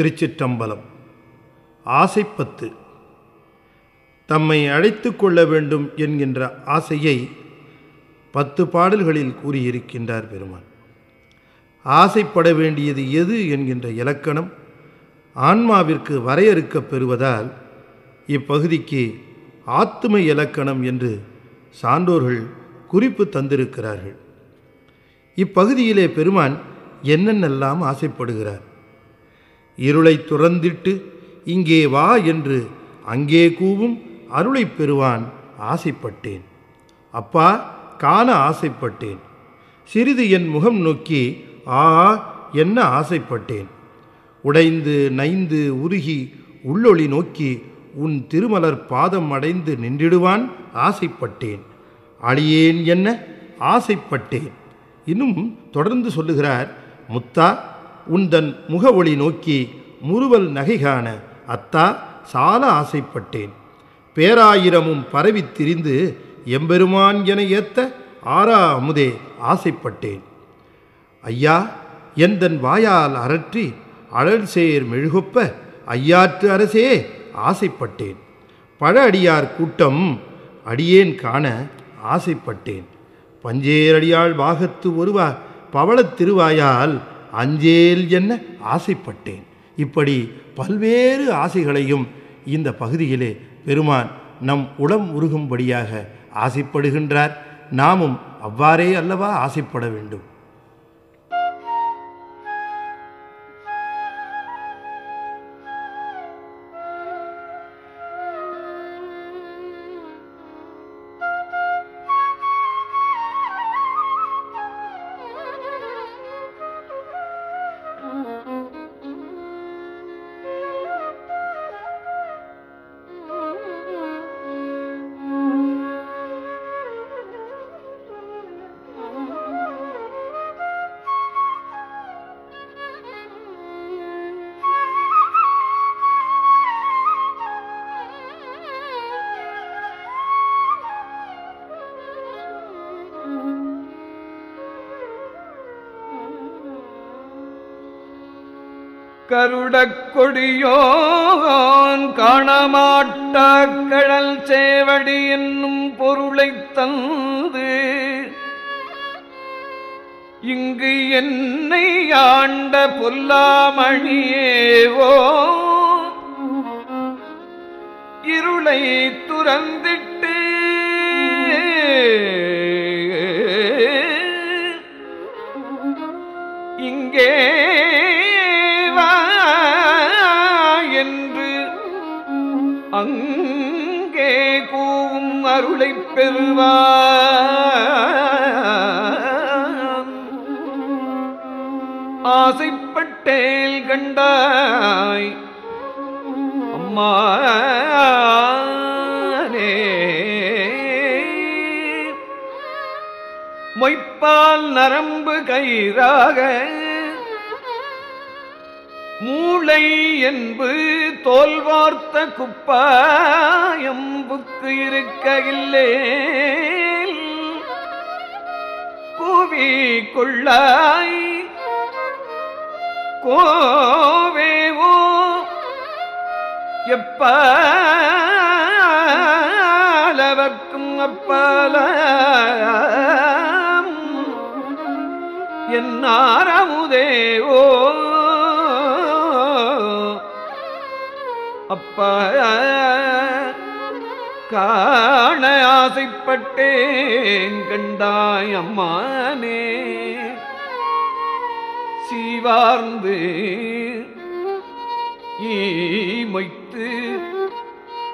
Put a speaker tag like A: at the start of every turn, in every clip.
A: திருச்சிற்றம்பலம். ஆசைப்பத்து. தம்மை அழைத்து கொள்ள வேண்டும் என்கின்ற ஆசையை பத்து பாடல்களில் கூறியிருக்கின்றார் பெருமான். ஆசைப்பட வேண்டியது எது என்கின்ற இலக்கணம் ஆன்மாவிற்கு வரையறுக்கப் பெறுவதால் இப்பகுதிக்கு ஆத்தும இலக்கணம் என்று சான்றோர்கள் குறிப்பு தந்திருக்கிறார்கள். இப்பகுதியிலே பெருமான் என்னென்னெல்லாம் ஆசைப்படுகிறார்? இருளை துறந்திட்டு இங்கே வா என்று அங்கே கூவும் அருளைப் பெறுவான் ஆசைப்பட்டேன். அப்பா காண ஆசைப்பட்டேன். சிறிது என் முகம் நோக்கி ஆ என்ன ஆசைப்பட்டேன்? உடைந்து நைந்து உருகி உள்ளொளி நோக்கி உன் திருமலர் பாதம் அடைந்து நின்றிடுவான் ஆசைப்பட்டேன். அழியேன் என்ன? ஆசைப்பட்டேன். இன்னும் தொடர்ந்து சொல்லுகிறார் முத்தா உந்தன் முகவொளி நோக்கி முறுவல் நகைகாண அத்தா சால ஆசைப்பட்டேன். பேராயிரமும் பரவித் திரிந்து எம்பெருமான் என ஏத்த ஆரா அமுதே ஆசைப்பட்டேன். ஐயா எந்தன் வாயால் அரற்றி அழல் சேர் மெழுகொப்ப ஐயாற்று அரசே ஆசைப்பட்டேன். பழ அடியார் கூட்டம் அடியேன் காண ஆசைப்பட்டேன். பஞ்சேரடியாள் வாகத்து ஒருவா பவளத் திருவாயால் அஞ்சேல் என்ன? ஆசைப்பட்டேன். இப்படி பல்வேறு ஆசைகளையும் இந்த பகுதியிலே பெருமான் நம் உளம் உருகும்படியாக ஆசைப்படுகின்றார். நாமும் அவ்வாறே அல்லவா ஆசைப்பட வேண்டும்?
B: கருடக் கொடியோன் காணமாட்ட கடல் சேவடி என்னும் பொருளைத் தந்து இங்கு என்னை ஆண்ட பொல்லாமணியேவோ இருளை துறந்திட்டு இங்கே அருளை பெறுவார் ஆசைப்பட்டேல் கண்டாய் அம்மானே. மொய்ப்பால் நரம்பு கயிறாக மூளை என்பு தோல்வார்த்த குப்பாயம்புக்கு இருக்கையில்லே கூவி கொள்ளாய். கோவேவோ எப்பாலவர்க்கும் அப்பால என்னாரமுதேவோ அப்பா காண ஆசைப்பட்டேன் கண்டாய் அம்மானே. சீவார்ந்து ஈமொய்த்து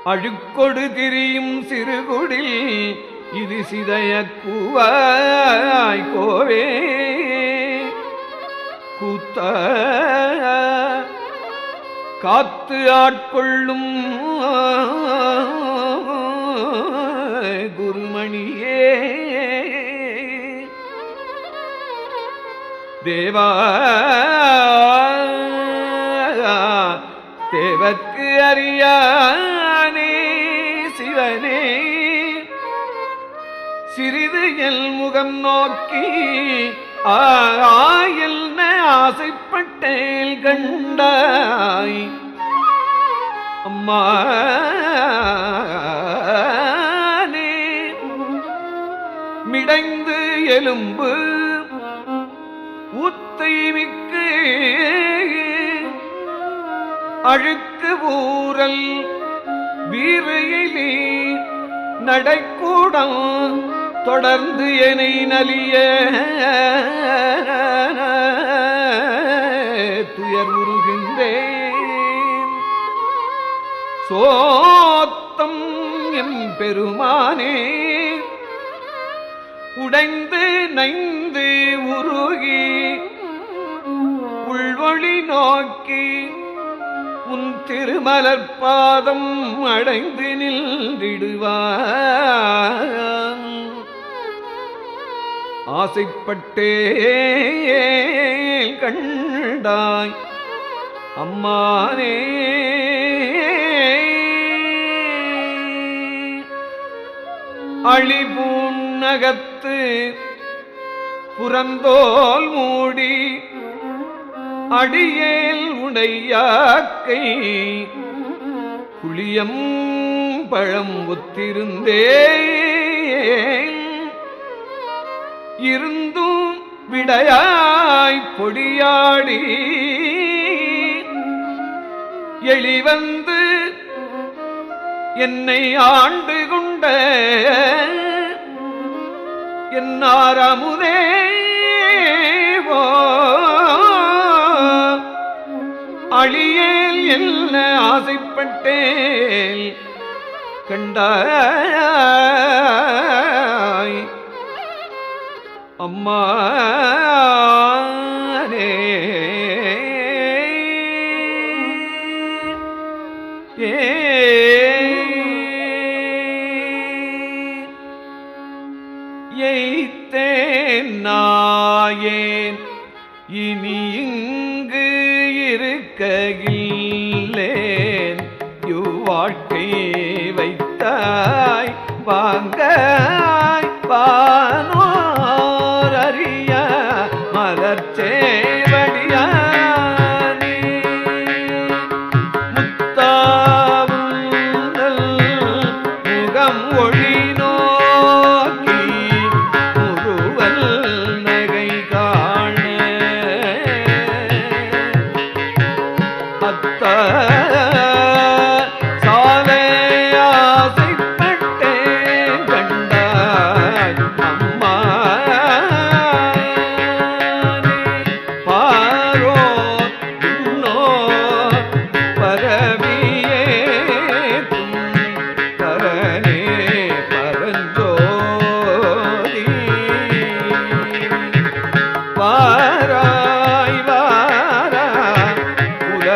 B: அழுக்கொடு திரியும் சிறுகுடில் இது சிதைய கூவாய் கோவே. கூத்த காத்து ஆட்கொள்ளும் குருமணியே. தேவா தேவக்கு அறியானே சிவனே. சிறிது எல் முகம் நோக்கி ஆயில் ஆசைப்பட்டேல் கண்டாய். அம்மா மிடைந்து எலும்பு ஊத்தை மிக்கு அழுக்கு ஊரல் வீரையிலே நடைக்கூடம் தொடர்ந்து என்னை நலிய துயர் உருகின்றேன். சோத்தம் எம் பெருமானே உடைந்து நைந்து உருகி உள்வழி நோக்கி உன் திருமலர் பாதம் அடைந்து நின்றிடுவான் ஆசைப்பட்டே கண்டாய். அம்மானே. அழிபூநகத்து புறந்தோல் மூடி அடியேல் உடையாக்கை புளியம் பழம் ஒத்திருந்தே இருந்தும் விடையாய் பொடியாடி. எளிவந்து என்னை ஆண்டு கொண்ட என்னார் அமுதே அழியேல் என்ன ஆசைப்பட்டேல் கண்டாய். அம்மா ஏ. நாயேன் இனி இங்கு இருக்கையில்லேன். இவ்வாழ்க்கை வைத்தாய் வாங்க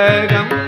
B: உலகம்.